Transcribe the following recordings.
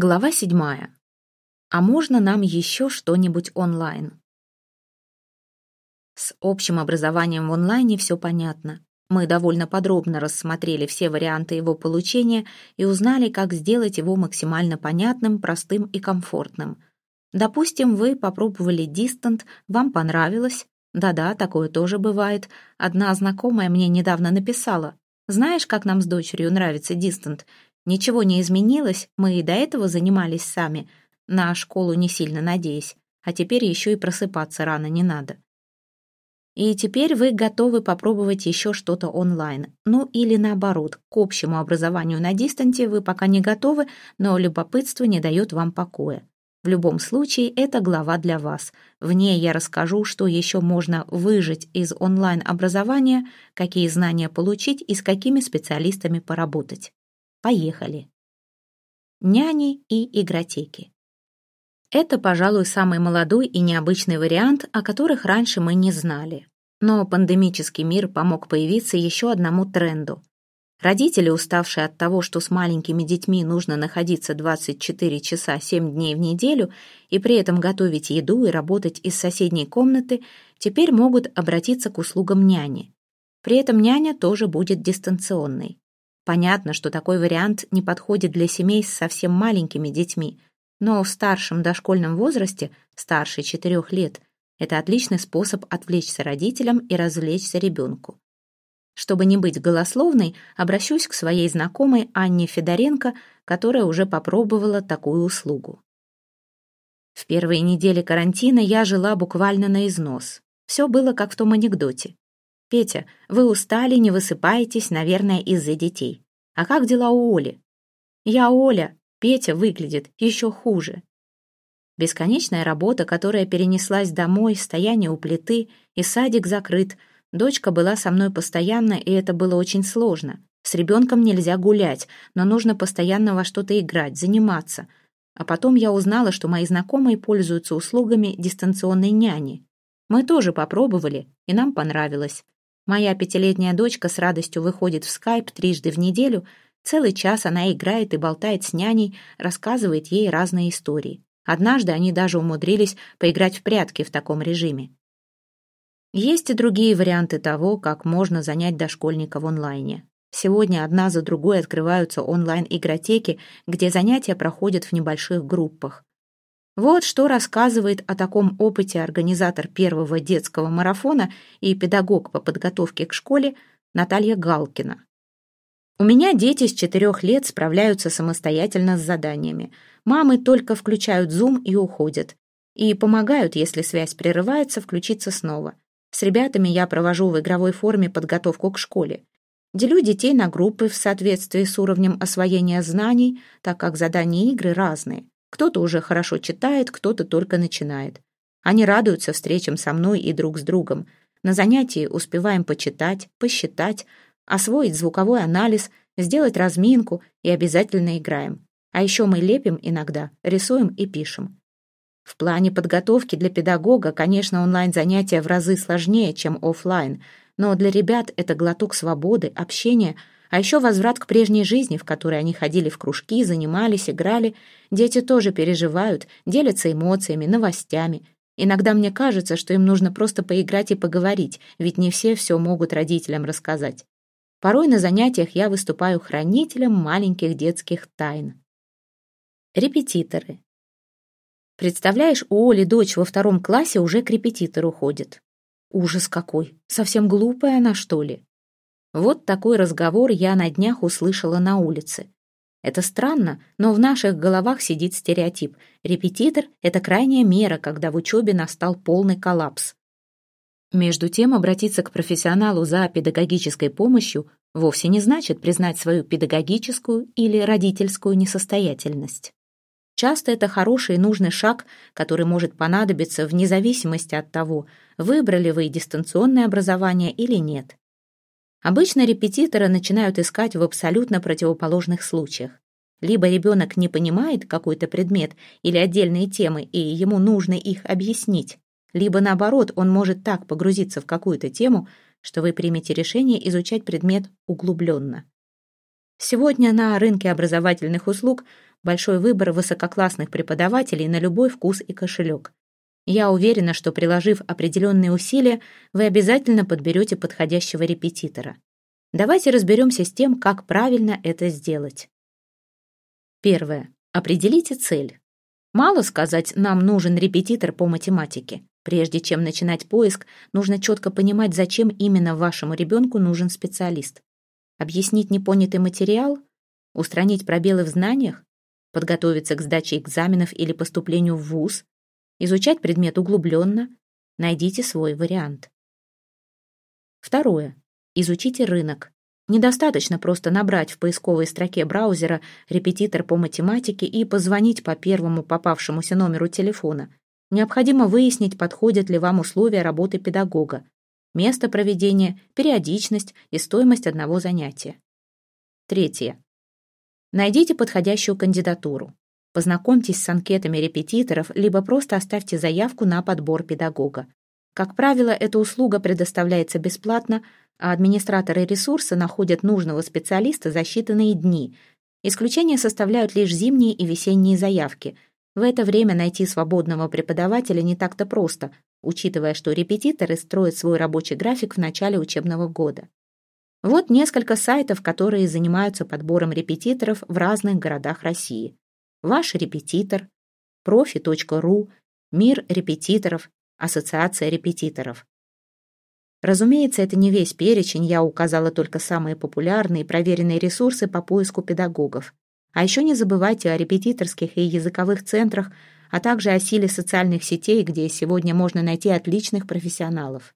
Глава седьмая. А можно нам еще что-нибудь онлайн? С общим образованием в онлайне все понятно. Мы довольно подробно рассмотрели все варианты его получения и узнали, как сделать его максимально понятным, простым и комфортным. Допустим, вы попробовали дистант, вам понравилось. Да-да, такое тоже бывает. Одна знакомая мне недавно написала. «Знаешь, как нам с дочерью нравится дистант? Ничего не изменилось, мы и до этого занимались сами, на школу не сильно надеясь, а теперь еще и просыпаться рано не надо. И теперь вы готовы попробовать еще что-то онлайн. Ну или наоборот, к общему образованию на дистанте вы пока не готовы, но любопытство не дает вам покоя. В любом случае, это глава для вас. В ней я расскажу, что еще можно выжить из онлайн-образования, какие знания получить и с какими специалистами поработать. Поехали. Няни и игротеки. Это, пожалуй, самый молодой и необычный вариант, о которых раньше мы не знали. Но пандемический мир помог появиться еще одному тренду. Родители, уставшие от того, что с маленькими детьми нужно находиться 24 часа 7 дней в неделю и при этом готовить еду и работать из соседней комнаты, теперь могут обратиться к услугам няни. При этом няня тоже будет дистанционной. Понятно, что такой вариант не подходит для семей с совсем маленькими детьми, но в старшем дошкольном возрасте, старше 4 лет, это отличный способ отвлечься родителям и развлечься ребенку. Чтобы не быть голословной, обращусь к своей знакомой Анне Федоренко, которая уже попробовала такую услугу. В первые недели карантина я жила буквально на износ. Все было как в том анекдоте. «Петя, вы устали, не высыпаетесь, наверное, из-за детей. А как дела у Оли?» «Я Оля. Петя выглядит еще хуже». Бесконечная работа, которая перенеслась домой, стояние у плиты, и садик закрыт. Дочка была со мной постоянно, и это было очень сложно. С ребенком нельзя гулять, но нужно постоянно во что-то играть, заниматься. А потом я узнала, что мои знакомые пользуются услугами дистанционной няни. Мы тоже попробовали, и нам понравилось. Моя пятилетняя дочка с радостью выходит в скайп трижды в неделю. Целый час она играет и болтает с няней, рассказывает ей разные истории. Однажды они даже умудрились поиграть в прятки в таком режиме. Есть и другие варианты того, как можно занять дошкольника в онлайне. Сегодня одна за другой открываются онлайн-игротеки, где занятия проходят в небольших группах. Вот что рассказывает о таком опыте организатор первого детского марафона и педагог по подготовке к школе Наталья Галкина. У меня дети с четырех лет справляются самостоятельно с заданиями. Мамы только включают Zoom и уходят. И помогают, если связь прерывается, включиться снова. С ребятами я провожу в игровой форме подготовку к школе. Делю детей на группы в соответствии с уровнем освоения знаний, так как задания игры разные. Кто-то уже хорошо читает, кто-то только начинает. Они радуются встречам со мной и друг с другом. На занятии успеваем почитать, посчитать, освоить звуковой анализ, сделать разминку и обязательно играем. А еще мы лепим иногда, рисуем и пишем. В плане подготовки для педагога, конечно, онлайн-занятия в разы сложнее, чем офлайн, но для ребят это глоток свободы, общения – а еще возврат к прежней жизни, в которой они ходили в кружки, занимались, играли. Дети тоже переживают, делятся эмоциями, новостями. Иногда мне кажется, что им нужно просто поиграть и поговорить, ведь не все все могут родителям рассказать. Порой на занятиях я выступаю хранителем маленьких детских тайн. Репетиторы. Представляешь, у Оли дочь во втором классе уже к репетитору ходит. Ужас какой! Совсем глупая она, что ли? Вот такой разговор я на днях услышала на улице. Это странно, но в наших головах сидит стереотип. Репетитор — это крайняя мера, когда в учебе настал полный коллапс. Между тем, обратиться к профессионалу за педагогической помощью вовсе не значит признать свою педагогическую или родительскую несостоятельность. Часто это хороший и нужный шаг, который может понадобиться вне зависимости от того, выбрали вы дистанционное образование или нет. Обычно репетиторы начинают искать в абсолютно противоположных случаях. Либо ребенок не понимает какой-то предмет или отдельные темы, и ему нужно их объяснить, либо наоборот, он может так погрузиться в какую-то тему, что вы примете решение изучать предмет углубленно. Сегодня на рынке образовательных услуг большой выбор высококлассных преподавателей на любой вкус и кошелек. Я уверена, что приложив определенные усилия, вы обязательно подберете подходящего репетитора. Давайте разберемся с тем, как правильно это сделать. Первое. Определите цель. Мало сказать, нам нужен репетитор по математике. Прежде чем начинать поиск, нужно четко понимать, зачем именно вашему ребенку нужен специалист. Объяснить непонятый материал? Устранить пробелы в знаниях? Подготовиться к сдаче экзаменов или поступлению в ВУЗ? Изучать предмет углубленно? Найдите свой вариант. Второе. Изучите рынок. Недостаточно просто набрать в поисковой строке браузера «репетитор по математике» и позвонить по первому попавшемуся номеру телефона. Необходимо выяснить, подходят ли вам условия работы педагога, место проведения, периодичность и стоимость одного занятия. Третье. Найдите подходящую кандидатуру. Познакомьтесь с анкетами репетиторов, либо просто оставьте заявку на подбор педагога. Как правило, эта услуга предоставляется бесплатно, а администраторы ресурса находят нужного специалиста за считанные дни. Исключения составляют лишь зимние и весенние заявки. В это время найти свободного преподавателя не так-то просто, учитывая, что репетиторы строят свой рабочий график в начале учебного года. Вот несколько сайтов, которые занимаются подбором репетиторов в разных городах России. Ваш репетитор, профи.ру, Мир репетиторов, Ассоциация репетиторов. Разумеется, это не весь перечень, я указала только самые популярные и проверенные ресурсы по поиску педагогов. А еще не забывайте о репетиторских и языковых центрах, а также о силе социальных сетей, где сегодня можно найти отличных профессионалов.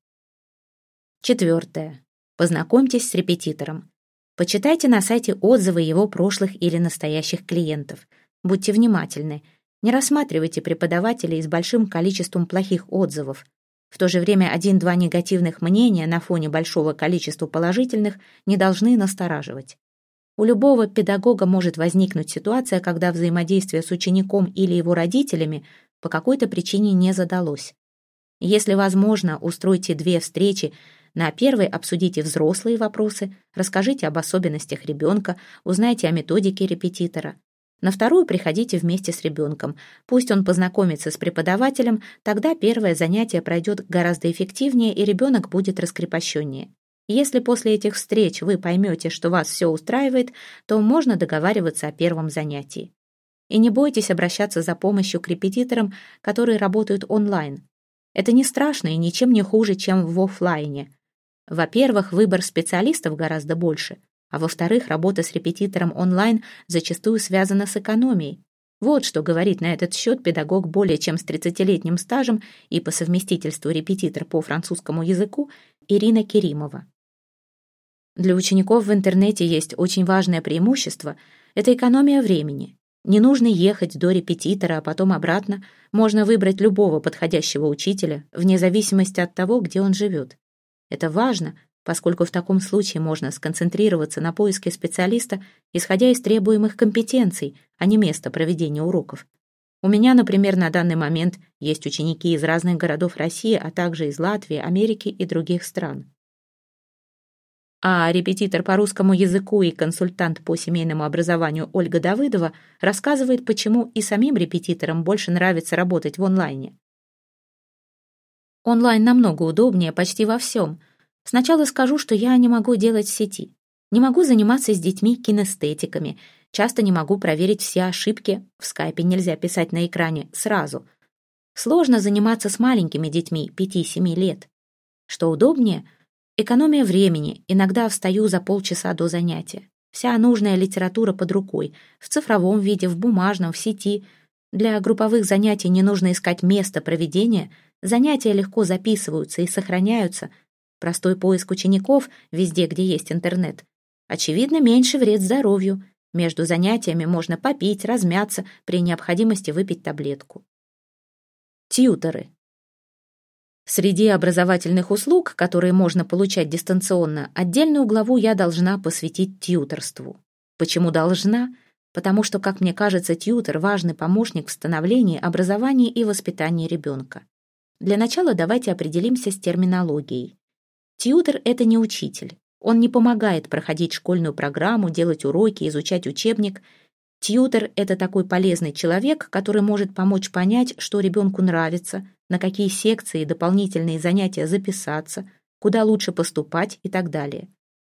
Четвертое. Познакомьтесь с репетитором. Почитайте на сайте отзывы его прошлых или настоящих клиентов. Будьте внимательны. Не рассматривайте преподавателей с большим количеством плохих отзывов. В то же время один-два негативных мнения на фоне большого количества положительных не должны настораживать. У любого педагога может возникнуть ситуация, когда взаимодействие с учеником или его родителями по какой-то причине не задалось. Если возможно, устройте две встречи. На первой обсудите взрослые вопросы, расскажите об особенностях ребенка, узнайте о методике репетитора. На вторую приходите вместе с ребенком. Пусть он познакомится с преподавателем, тогда первое занятие пройдет гораздо эффективнее, и ребенок будет раскрепощеннее. Если после этих встреч вы поймете, что вас все устраивает, то можно договариваться о первом занятии. И не бойтесь обращаться за помощью к репетиторам, которые работают онлайн. Это не страшно и ничем не хуже, чем в офлайне. Во-первых, выбор специалистов гораздо больше – а во-вторых, работа с репетитором онлайн зачастую связана с экономией. Вот что говорит на этот счет педагог более чем с 30-летним стажем и по совместительству репетитор по французскому языку Ирина Керимова. Для учеников в интернете есть очень важное преимущество – это экономия времени. Не нужно ехать до репетитора, а потом обратно. Можно выбрать любого подходящего учителя, вне зависимости от того, где он живет. Это важно, поскольку в таком случае можно сконцентрироваться на поиске специалиста, исходя из требуемых компетенций, а не места проведения уроков. У меня, например, на данный момент есть ученики из разных городов России, а также из Латвии, Америки и других стран. А репетитор по русскому языку и консультант по семейному образованию Ольга Давыдова рассказывает, почему и самим репетиторам больше нравится работать в онлайне. Онлайн намного удобнее почти во всем – Сначала скажу, что я не могу делать в сети. Не могу заниматься с детьми кинестетиками. Часто не могу проверить все ошибки. В скайпе нельзя писать на экране сразу. Сложно заниматься с маленькими детьми 5-7 лет. Что удобнее? Экономия времени. Иногда встаю за полчаса до занятия. Вся нужная литература под рукой. В цифровом виде, в бумажном, в сети. Для групповых занятий не нужно искать место проведения. Занятия легко записываются и сохраняются – Простой поиск учеников везде, где есть интернет. Очевидно, меньше вред здоровью. Между занятиями можно попить, размяться, при необходимости выпить таблетку. Тьюторы. Среди образовательных услуг, которые можно получать дистанционно, отдельную главу я должна посвятить тьюторству. Почему должна? Потому что, как мне кажется, тьютор – важный помощник в становлении, образовании и воспитании ребенка. Для начала давайте определимся с терминологией. Тьютер — это не учитель. Он не помогает проходить школьную программу, делать уроки, изучать учебник. Тьютер — это такой полезный человек, который может помочь понять, что ребенку нравится, на какие секции и дополнительные занятия записаться, куда лучше поступать и так далее.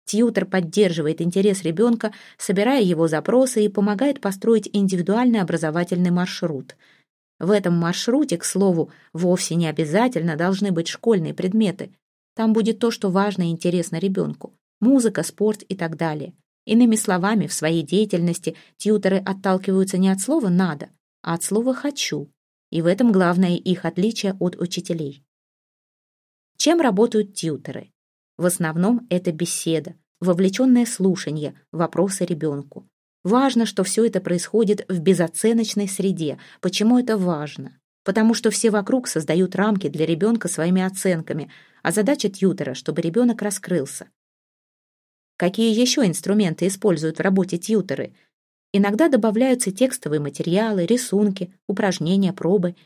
Тьютер поддерживает интерес ребенка, собирая его запросы и помогает построить индивидуальный образовательный маршрут. В этом маршруте, к слову, вовсе не обязательно должны быть школьные предметы. Там будет то, что важно и интересно ребенку. Музыка, спорт и так далее. Иными словами, в своей деятельности тьютеры отталкиваются не от слова «надо», а от слова «хочу». И в этом главное их отличие от учителей. Чем работают тьютеры? В основном это беседа, вовлеченное слушание, вопросы ребенку. Важно, что все это происходит в безоценочной среде. Почему это важно? Потому что все вокруг создают рамки для ребенка своими оценками, а задача тьютера, чтобы ребенок раскрылся. Какие еще инструменты используют в работе тьютеры? Иногда добавляются текстовые материалы, рисунки, упражнения, пробы.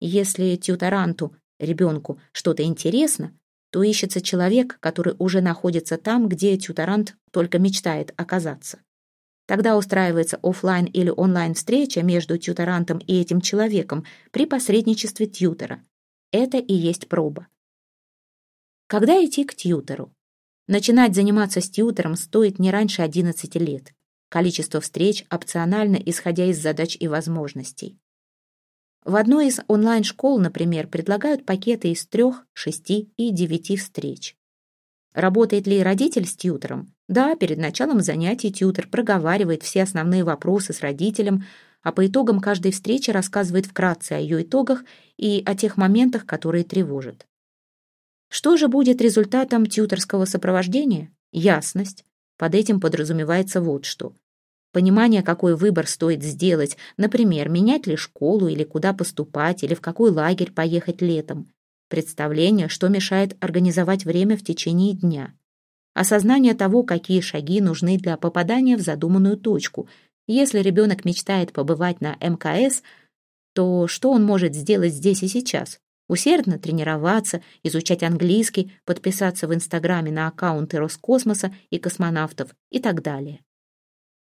Если тьюторанту, ребенку, что-то интересно, то ищется человек, который уже находится там, где тьюторант только мечтает оказаться. Тогда устраивается офлайн или онлайн встреча между тьюторантом и этим человеком при посредничестве тьютера. Это и есть проба. Когда идти к тьютеру? Начинать заниматься с тьютером стоит не раньше 11 лет. Количество встреч опционально, исходя из задач и возможностей. В одной из онлайн-школ, например, предлагают пакеты из трех, шести и девяти встреч. Работает ли родитель с тьютером? Да, перед началом занятий тьютер проговаривает все основные вопросы с родителем, а по итогам каждой встречи рассказывает вкратце о ее итогах и о тех моментах, которые тревожат. Что же будет результатом тьюторского сопровождения? Ясность. Под этим подразумевается вот что. Понимание, какой выбор стоит сделать, например, менять ли школу или куда поступать, или в какой лагерь поехать летом. Представление, что мешает организовать время в течение дня. Осознание того, какие шаги нужны для попадания в задуманную точку. Если ребенок мечтает побывать на МКС, то что он может сделать здесь и сейчас? усердно тренироваться, изучать английский, подписаться в Инстаграме на аккаунты Роскосмоса и космонавтов и так далее.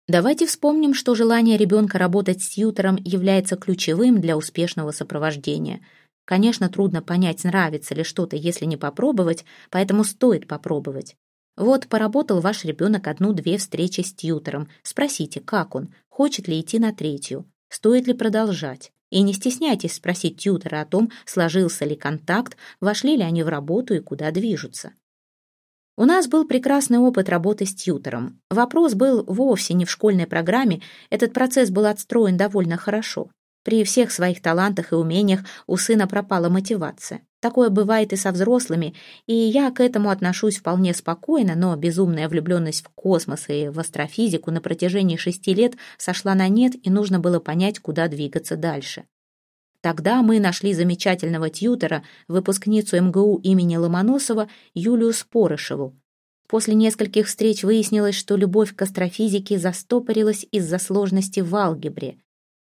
Давайте вспомним, что желание ребенка работать с тьютором является ключевым для успешного сопровождения. Конечно, трудно понять, нравится ли что-то, если не попробовать, поэтому стоит попробовать. Вот поработал ваш ребенок одну-две встречи с тьютором. Спросите, как он, хочет ли идти на третью, стоит ли продолжать. И не стесняйтесь спросить тьютера о том, сложился ли контакт, вошли ли они в работу и куда движутся. У нас был прекрасный опыт работы с тьютером. Вопрос был вовсе не в школьной программе, этот процесс был отстроен довольно хорошо. При всех своих талантах и умениях у сына пропала мотивация. Такое бывает и со взрослыми, и я к этому отношусь вполне спокойно, но безумная влюбленность в космос и в астрофизику на протяжении шести лет сошла на нет, и нужно было понять, куда двигаться дальше. Тогда мы нашли замечательного тьютера, выпускницу МГУ имени Ломоносова Юлию Спорышеву. После нескольких встреч выяснилось, что любовь к астрофизике застопорилась из-за сложности в алгебре.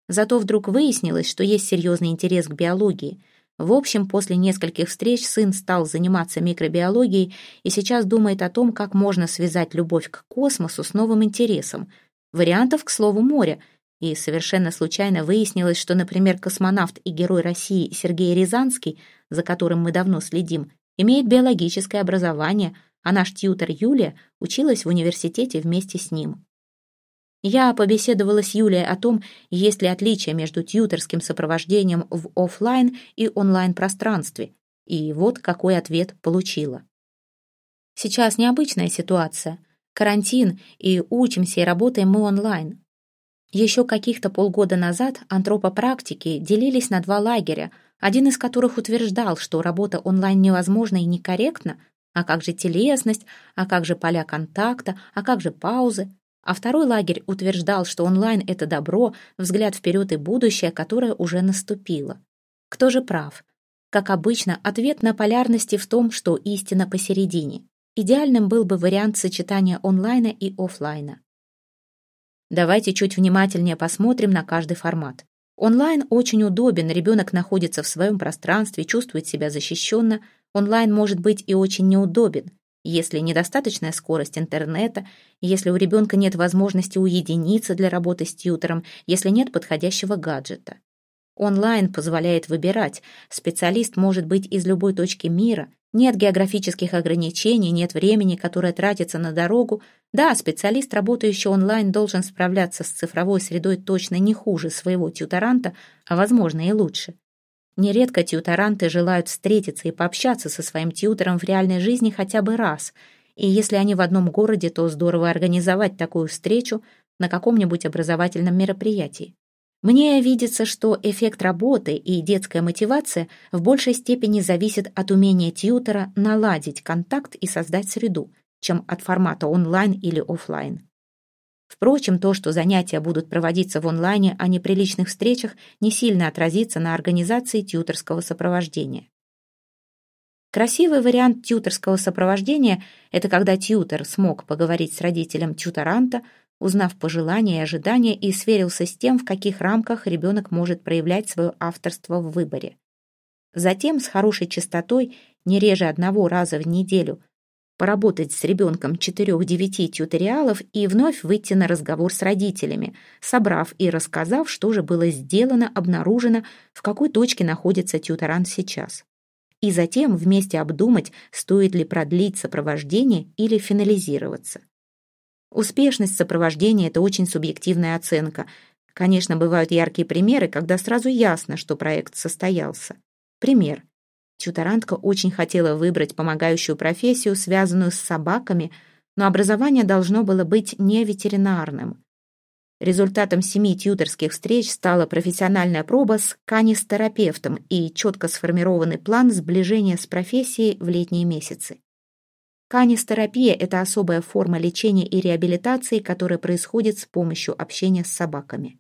Зато вдруг выяснилось, что есть серьезный интерес к биологии – в общем, после нескольких встреч сын стал заниматься микробиологией и сейчас думает о том, как можно связать любовь к космосу с новым интересом. Вариантов, к слову, море. И совершенно случайно выяснилось, что, например, космонавт и герой России Сергей Рязанский, за которым мы давно следим, имеет биологическое образование, а наш тьютер Юлия училась в университете вместе с ним. Я побеседовала с Юлией о том, есть ли отличия между тьюторским сопровождением в офлайн и онлайн-пространстве, и вот какой ответ получила. Сейчас необычная ситуация. Карантин, и учимся и работаем мы онлайн. Еще каких-то полгода назад антропопрактики делились на два лагеря, один из которых утверждал, что работа онлайн невозможна и некорректна, а как же телесность, а как же поля контакта, а как же паузы, а второй лагерь утверждал, что онлайн — это добро, взгляд вперед и будущее, которое уже наступило. Кто же прав? Как обычно, ответ на полярности в том, что истина посередине. Идеальным был бы вариант сочетания онлайна и офлайна. Давайте чуть внимательнее посмотрим на каждый формат. Онлайн очень удобен, ребенок находится в своем пространстве, чувствует себя защищенно. Онлайн может быть и очень неудобен. Если недостаточная скорость интернета, если у ребенка нет возможности уединиться для работы с тьютором, если нет подходящего гаджета. Онлайн позволяет выбирать. Специалист может быть из любой точки мира. Нет географических ограничений, нет времени, которое тратится на дорогу. Да, специалист, работающий онлайн, должен справляться с цифровой средой точно не хуже своего тьюторанта, а, возможно, и лучше. Нередко тьюторанты желают встретиться и пообщаться со своим тьютором в реальной жизни хотя бы раз. И если они в одном городе, то здорово организовать такую встречу на каком-нибудь образовательном мероприятии. Мне видится, что эффект работы и детская мотивация в большей степени зависит от умения тьютера наладить контакт и создать среду, чем от формата онлайн или офлайн. Впрочем, то, что занятия будут проводиться в онлайне, а не при личных встречах, не сильно отразится на организации тьюторского сопровождения. Красивый вариант тьюторского сопровождения – это когда тьютер смог поговорить с родителем тьюторанта, узнав пожелания и ожидания и сверился с тем, в каких рамках ребенок может проявлять свое авторство в выборе. Затем с хорошей частотой, не реже одного раза в неделю, поработать с ребенком 4-9 тьюториалов и вновь выйти на разговор с родителями, собрав и рассказав, что же было сделано, обнаружено, в какой точке находится тьюторант сейчас. И затем вместе обдумать, стоит ли продлить сопровождение или финализироваться. Успешность сопровождения – это очень субъективная оценка. Конечно, бывают яркие примеры, когда сразу ясно, что проект состоялся. Пример. Тьюторантка очень хотела выбрать помогающую профессию, связанную с собаками, но образование должно было быть не ветеринарным. Результатом семи тьюторских встреч стала профессиональная проба с канистерапевтом и четко сформированный план сближения с профессией в летние месяцы. Канистерапия – это особая форма лечения и реабилитации, которая происходит с помощью общения с собаками.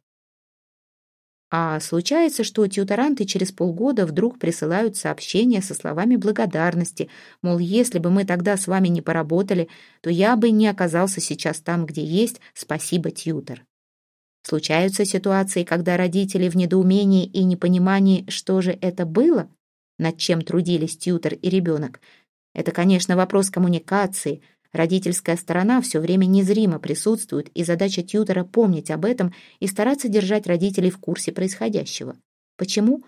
А случается, что тьюторанты через полгода вдруг присылают сообщения со словами благодарности, мол, если бы мы тогда с вами не поработали, то я бы не оказался сейчас там, где есть, спасибо, тьютор. Случаются ситуации, когда родители в недоумении и непонимании, что же это было, над чем трудились тьютор и ребенок – это, конечно, вопрос коммуникации. Родительская сторона все время незримо присутствует, и задача тьютера помнить об этом и стараться держать родителей в курсе происходящего. Почему?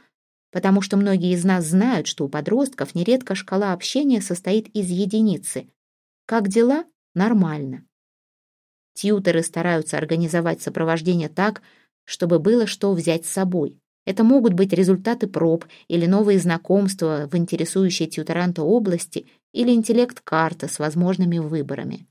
Потому что многие из нас знают, что у подростков нередко шкала общения состоит из единицы. Как дела? Нормально. Тьютеры стараются организовать сопровождение так, чтобы было что взять с собой. Это могут быть результаты проб или новые знакомства в интересующей тьюторанта области или интеллект-карта с возможными выборами.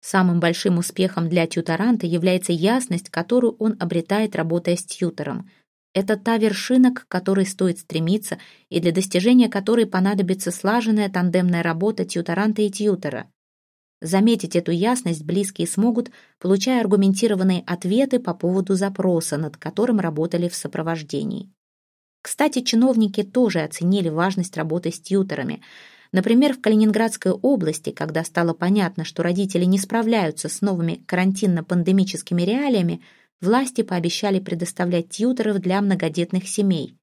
Самым большим успехом для тьюторанта является ясность, которую он обретает, работая с тьютором. Это та вершина, к которой стоит стремиться и для достижения которой понадобится слаженная тандемная работа тьюторанта и тьютора. Заметить эту ясность близкие смогут, получая аргументированные ответы по поводу запроса, над которым работали в сопровождении. Кстати, чиновники тоже оценили важность работы с тьютерами. Например, в Калининградской области, когда стало понятно, что родители не справляются с новыми карантинно-пандемическими реалиями, власти пообещали предоставлять тьютеров для многодетных семей.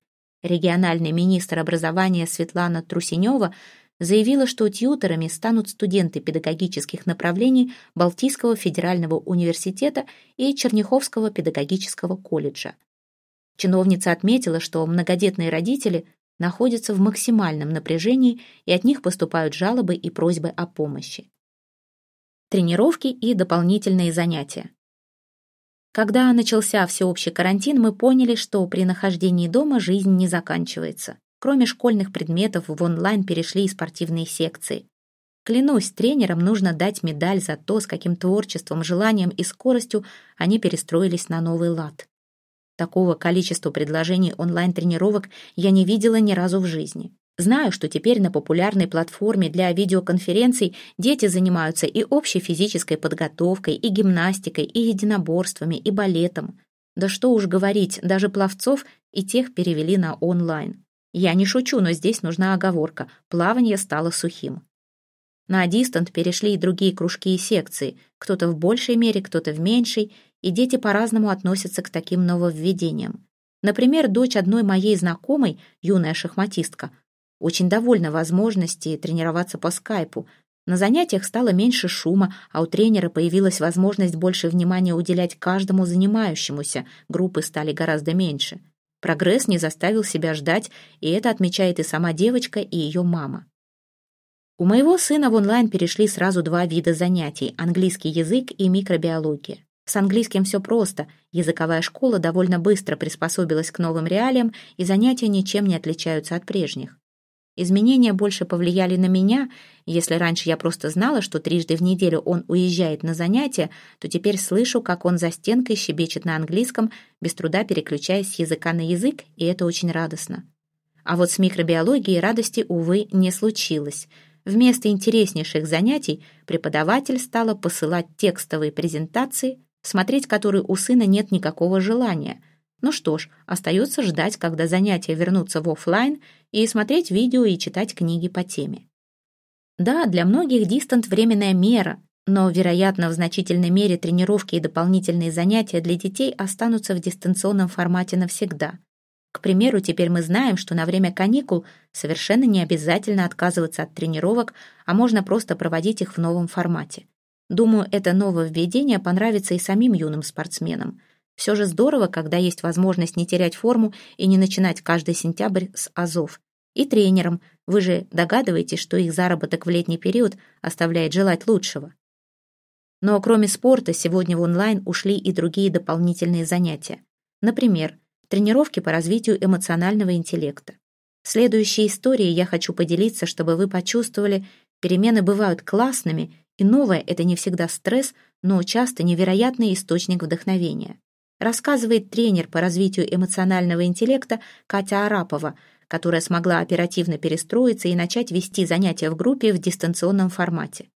Региональный министр образования Светлана Трусенева заявила, что тьютерами станут студенты педагогических направлений Балтийского федерального университета и Черняховского педагогического колледжа. Чиновница отметила, что многодетные родители находятся в максимальном напряжении и от них поступают жалобы и просьбы о помощи. Тренировки и дополнительные занятия. Когда начался всеобщий карантин, мы поняли, что при нахождении дома жизнь не заканчивается. Кроме школьных предметов, в онлайн перешли и спортивные секции. Клянусь, тренерам нужно дать медаль за то, с каким творчеством, желанием и скоростью они перестроились на новый лад. Такого количества предложений онлайн-тренировок я не видела ни разу в жизни. Знаю, что теперь на популярной платформе для видеоконференций дети занимаются и общей физической подготовкой, и гимнастикой, и единоборствами, и балетом. Да что уж говорить, даже пловцов и тех перевели на онлайн. Я не шучу, но здесь нужна оговорка. Плавание стало сухим. На дистант перешли и другие кружки и секции. Кто-то в большей мере, кто-то в меньшей, и дети по-разному относятся к таким нововведениям. Например, дочь одной моей знакомой, юная шахматистка, Очень довольна возможности тренироваться по скайпу. На занятиях стало меньше шума, а у тренера появилась возможность больше внимания уделять каждому занимающемуся, группы стали гораздо меньше. Прогресс не заставил себя ждать, и это отмечает и сама девочка, и ее мама. У моего сына в онлайн перешли сразу два вида занятий – английский язык и микробиология. С английским все просто. Языковая школа довольно быстро приспособилась к новым реалиям, и занятия ничем не отличаются от прежних. Изменения больше повлияли на меня. Если раньше я просто знала, что трижды в неделю он уезжает на занятия, то теперь слышу, как он за стенкой щебечет на английском, без труда переключаясь с языка на язык, и это очень радостно. А вот с микробиологией радости, увы, не случилось. Вместо интереснейших занятий преподаватель стала посылать текстовые презентации, смотреть которые у сына нет никакого желания – ну что ж, остается ждать, когда занятия вернутся в офлайн, и смотреть видео и читать книги по теме. Да, для многих дистант — временная мера, но, вероятно, в значительной мере тренировки и дополнительные занятия для детей останутся в дистанционном формате навсегда. К примеру, теперь мы знаем, что на время каникул совершенно не обязательно отказываться от тренировок, а можно просто проводить их в новом формате. Думаю, это нововведение понравится и самим юным спортсменам. Все же здорово, когда есть возможность не терять форму и не начинать каждый сентябрь с азов. И тренерам, вы же догадываетесь, что их заработок в летний период оставляет желать лучшего. Но кроме спорта, сегодня в онлайн ушли и другие дополнительные занятия. Например, тренировки по развитию эмоционального интеллекта. Следующей истории я хочу поделиться, чтобы вы почувствовали, перемены бывают классными, и новое — это не всегда стресс, но часто невероятный источник вдохновения рассказывает тренер по развитию эмоционального интеллекта Катя Арапова, которая смогла оперативно перестроиться и начать вести занятия в группе в дистанционном формате.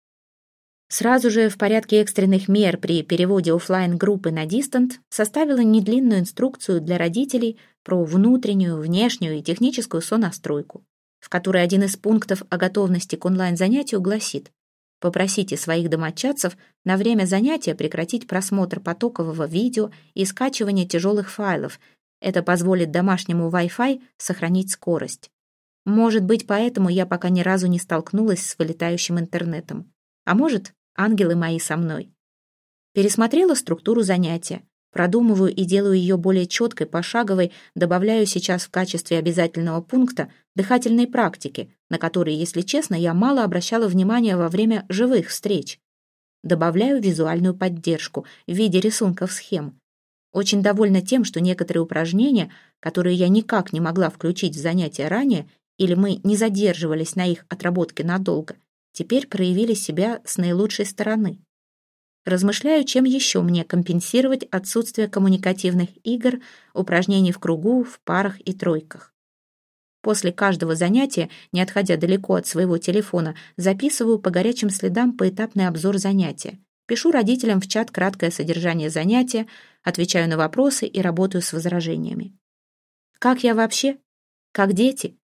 Сразу же в порядке экстренных мер при переводе офлайн группы на дистант составила недлинную инструкцию для родителей про внутреннюю, внешнюю и техническую сонастройку, в которой один из пунктов о готовности к онлайн-занятию гласит Попросите своих домочадцев на время занятия прекратить просмотр потокового видео и скачивание тяжелых файлов. Это позволит домашнему Wi-Fi сохранить скорость. Может быть, поэтому я пока ни разу не столкнулась с вылетающим интернетом. А может, ангелы мои со мной. Пересмотрела структуру занятия. Продумываю и делаю ее более четкой, пошаговой, добавляю сейчас в качестве обязательного пункта дыхательные практики, на которые, если честно, я мало обращала внимания во время живых встреч. Добавляю визуальную поддержку в виде рисунков схем. Очень довольна тем, что некоторые упражнения, которые я никак не могла включить в занятия ранее, или мы не задерживались на их отработке надолго, теперь проявили себя с наилучшей стороны. Размышляю, чем еще мне компенсировать отсутствие коммуникативных игр, упражнений в кругу, в парах и тройках. После каждого занятия, не отходя далеко от своего телефона, записываю по горячим следам поэтапный обзор занятия. Пишу родителям в чат краткое содержание занятия, отвечаю на вопросы и работаю с возражениями. Как я вообще? Как дети?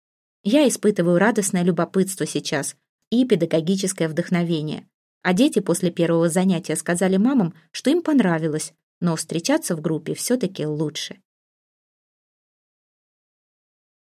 Я испытываю радостное любопытство сейчас и педагогическое вдохновение. А дети после первого занятия сказали мамам, что им понравилось, но встречаться в группе все-таки лучше.